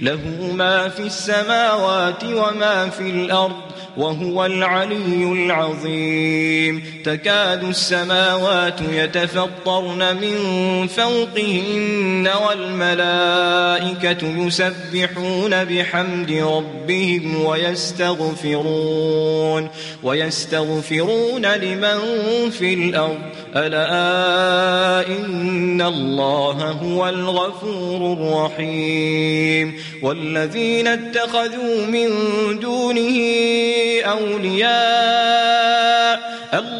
له ما في السماوات وما في الأرض وهو العلي العظيم. تكاد السماوات يتفطرن من فوقهن والملائكة يسبحون بحمد ربهم ويستغفرون ويستغفرون لمن في الأرض. ألا إن الله هو الغفور الرحيم. والذين اتخذوا من دونه أولياء الله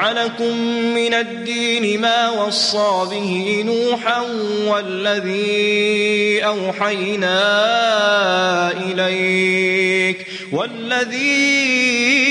لكم من الدين ما وصى به نوحا والذي أوحينا إليك والذي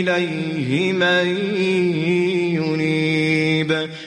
إليه من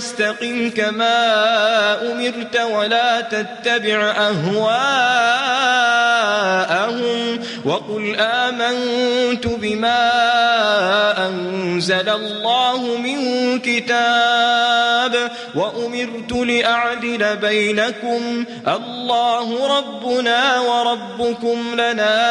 واستقم كما أمرت ولا تتبع أهواءهم وقل آمنت بما أنزل الله من كتاب وأمرت لأعدل بينكم الله ربنا وربكم لنا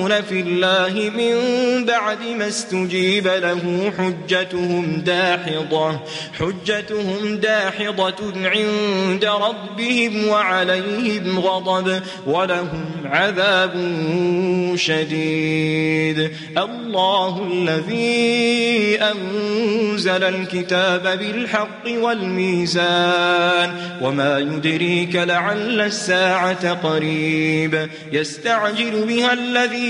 يجادلون في الله من بعد ما استجيب له حجتهم داحضة حجتهم داحضة عند ربهم وعليهم غضب ولهم عذاب شديد. الله الذي أنزل الكتاب بالحق والميزان وما يدريك لعل الساعة قريب. يستعجل بها الذين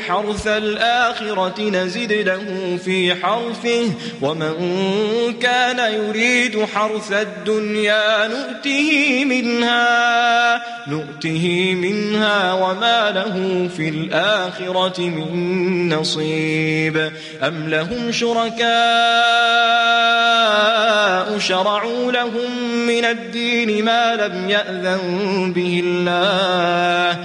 حرث الآخرة نزد له في حرثه. ومن كان يريد حرث الدنيا نؤته منها نؤته منها وما له في الآخرة من نصيب. أم لهم شركاء شرعوا لهم من الدين ما لم يأذن به الله؟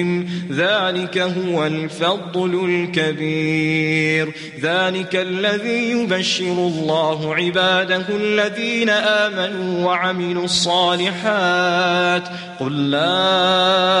ذلك هو الفضل الكبير. ذلك الذي يبشر الله عباده الذين آمنوا وعملوا الصالحات. قل لا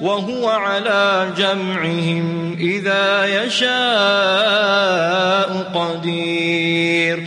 وهو على جمعهم إذا يشاء قدير.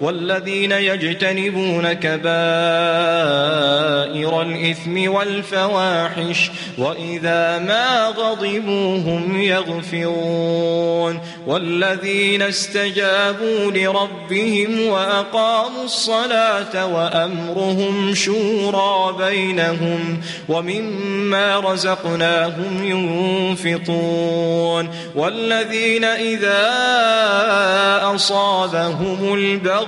والذين يجتنبون كبائر الإثم والفواحش وإذا ما غضبوا هم يغفرون والذين استجابوا لربهم وأقاموا الصلاة وأمرهم شورى بينهم ومما رزقناهم ينفقون والذين إذا أصابهم البغي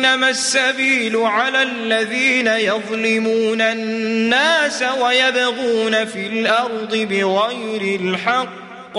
إنما السبيل على الذين يظلمون الناس ويبغون في الأرض بغير الحق.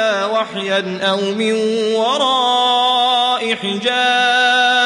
وحيا أو من وراء حجاب